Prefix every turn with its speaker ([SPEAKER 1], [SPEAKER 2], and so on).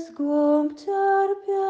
[SPEAKER 1] răzgom terpe